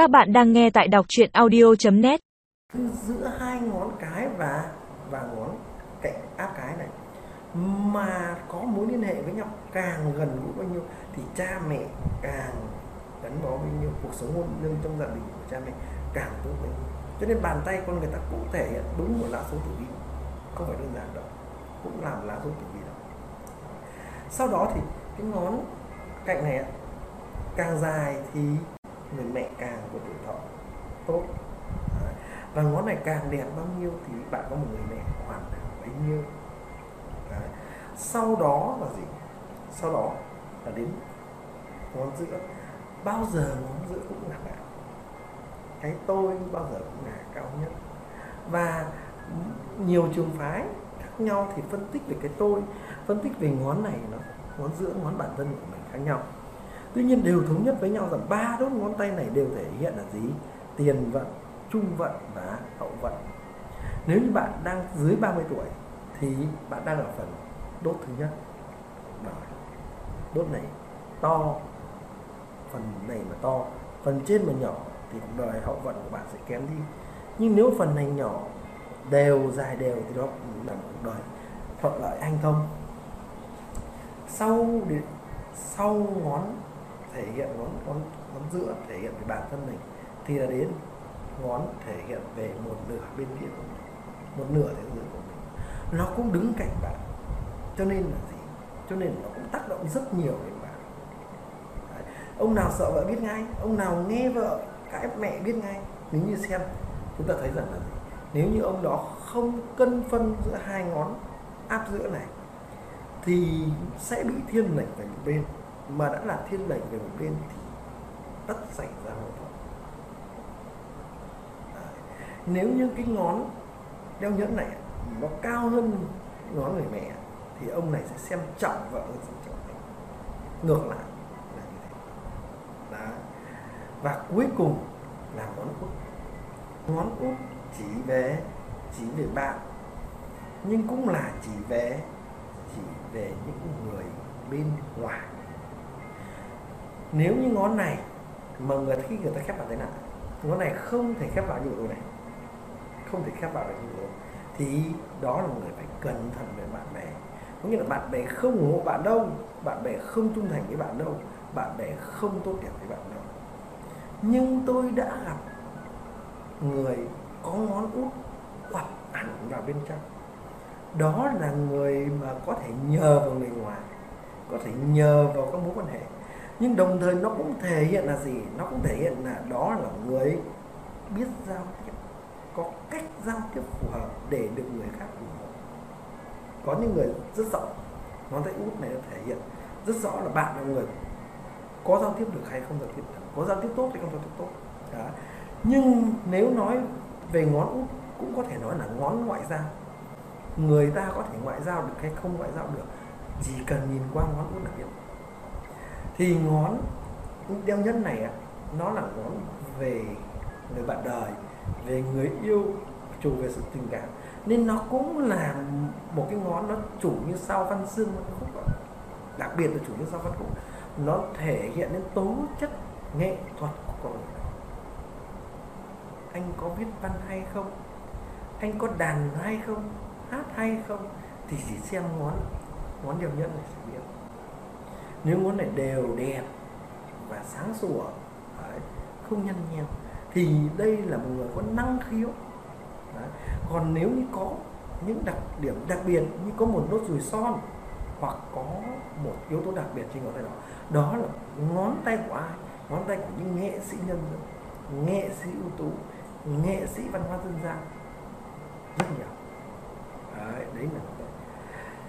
Các bạn đang nghe tại đọc truyện audio.net. giữa hai ngón cái và và ngón cạnh áp cái này, mà có mối liên hệ với nhau càng gần gũi bao nhiêu thì cha mẹ càng gắn bó bao nhiêu cuộc sống hôn nhân trong gia đình của cha mẹ càng tốt bấy nhiêu cho nên bàn tay con người ta cũng thể hiện đúng một lá số tử vi, không phải đơn giản đâu, cũng làm lá số tử vi đâu sau đó thì cái ngón cạnh này càng dài thì người mẹ càng có tuổi thọ tốt. Đấy. và ngón này càng đẹp bao nhiêu thì bạn có một người mẹ hoàn hảo bấy nhiêu. Đấy. sau đó là gì? Sau đó là đến ngón giữa. Bao giờ ngón giữa cũng là bạn. Cái tôi bao giờ cũng là cao nhất. Và nhiều trường phái khác nhau thì phân tích về cái tôi, phân tích về ngón này nó, ngón giữa, ngón bản thân của mình khác nhau tuy nhiên đều thống nhất với nhau rằng ba đốt ngón tay này đều thể hiện là gì? Tiền vận, trung vận và hậu vận. Nếu như bạn đang dưới 30 tuổi thì bạn đang ở phần đốt thứ nhất. Đốt này to, phần này mà to, phần trên mà nhỏ thì cuộc đời hậu vận của bạn sẽ kém đi. Nhưng nếu phần này nhỏ, đều, dài đều thì đó là một cuộc đời thuận lợi hanh thông sau sau ngón thể hiện ngón ngón ngón giữa, thể hiện về bản thân mình, thì là đến ngón thể hiện về một nửa bên kia của mình, một nửa thế giới của mình. Nó cũng đứng cạnh bạn. Cho nên là gì? Cho nên nó cũng tác động rất nhiều đến bạn. Đấy. ông nào sợ vợ biết ngay, ông nào nghe vợ cãi mẹ biết ngay nếu như xem, chúng ta thấy rằng là gì? Nếu như ông đó không cân phân giữa hai ngón áp giữa này, thì sẽ bị thiên lệch về một bên mà đã là thiên lệch về một bên thì tất xảy ra mâu thuẫn nếu như cái ngón đeo nhẫn này nó cao hơn ngón người mẹ thì ông này sẽ xem trọng vợ hơn xem trọng mình. Ngược lại là như thế. Đó. và cuối cùng là ngón út. Ngón út chỉ về chỉ về bạn, nhưng cũng là chỉ về chỉ về những người bên ngoài nếu như ngón này mà người khi người ta khép vào thế nào ngón này không thể khép vào như độ này, không thể khép vào được như độ thì đó là người phải cẩn thận về bạn bè. Có nghĩa là bạn bè không ủng hộ bạn đâu, bạn bè không trung thành với bạn đâu, bạn bè không tốt đẹp với bạn đâu. Nhưng tôi đã gặp người có ngón út quặp hẳn vào bên trong. Đó là người mà có thể nhờ vào người ngoài, có thể nhờ vào các mối quan hệ nhưng đồng thời nó cũng thể hiện là gì? Nó cũng thể hiện là đó là người biết giao tiếp, có cách giao tiếp phù hợp để được người khác ủng hộ. Có những người rất rõ ngón tay út này nó thể hiện rất rõ là bạn là người có giao tiếp được hay không giao tiếp được. Có giao tiếp tốt hay không giao tiếp tốt. Đó. nhưng nếu nói về ngón út cũng có thể nói là ngón ngoại giao. Người ta có thể ngoại giao được hay không ngoại giao được, chỉ cần nhìn qua ngón út là biết thì ngón đeo nhân này á, nó là ngón về người bạn đời về người yêu chủ về sự tình cảm. Nên nó cũng là một cái ngón nó chủ như sao văn xương văn khúc đặc biệt là chủ như sao văn khúc nó thể hiện đến tố chất nghệ thuật của con người. Anh có viết văn hay không? Anh có đàn hay không? Hát hay không? Thì chỉ xem ngón ngón đeo nhẫn này sẽ biết nếu muốn này đều đẹp và sáng sủa đấy, không nhăn nheo thì đây là một người có năng khiếu. Đấy. còn nếu như có những đặc điểm đặc biệt như có một nốt ruồi son hoặc có một yếu tố đặc biệt trên ngón tay đó đó là ngón tay của ai? Ngón tay của những nghệ sĩ nhân dân nghệ sĩ ưu tú nghệ sĩ văn hóa dân gian. Rất nhiều. Đấy, đấy là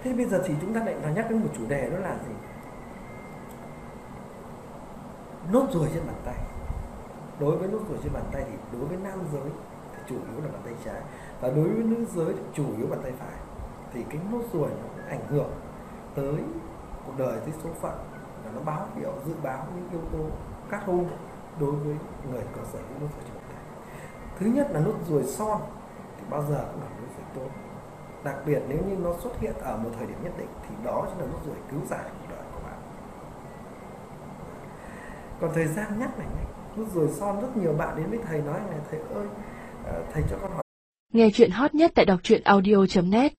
thế bây giờ thì chúng ta lại là nhắc đến một chủ đề đó là gì? Nốt ruồi trên bàn tay. Đối với nốt ruồi trên bàn tay thì đối với nam giới thì chủ yếu là bàn tay trái và đối với nữ giới thì chủ yếu bàn tay phải. Thì cái nốt ruồi nó ảnh hưởng tới cuộc đời, tới số phận và nó báo hiệu, dự báo những yếu tố cát hôn đối với người có sở hữu nốt ruồi trên bàn tay. Thứ nhất là nốt ruồi son thì bao giờ cũng là nốt ruồi tốt. Đặc biệt nếu như nó xuất hiện ở một thời điểm nhất định thì đó chính là nốt ruồi cứu giải của đời của bạn còn thời gian nhắc này. Lúc rồi son rất nhiều bạn đến với thầy nói này, thầy ơi ờ, thầy cho con hỏi. Nghe chuyện hot nhất tại đọc truyện audio.net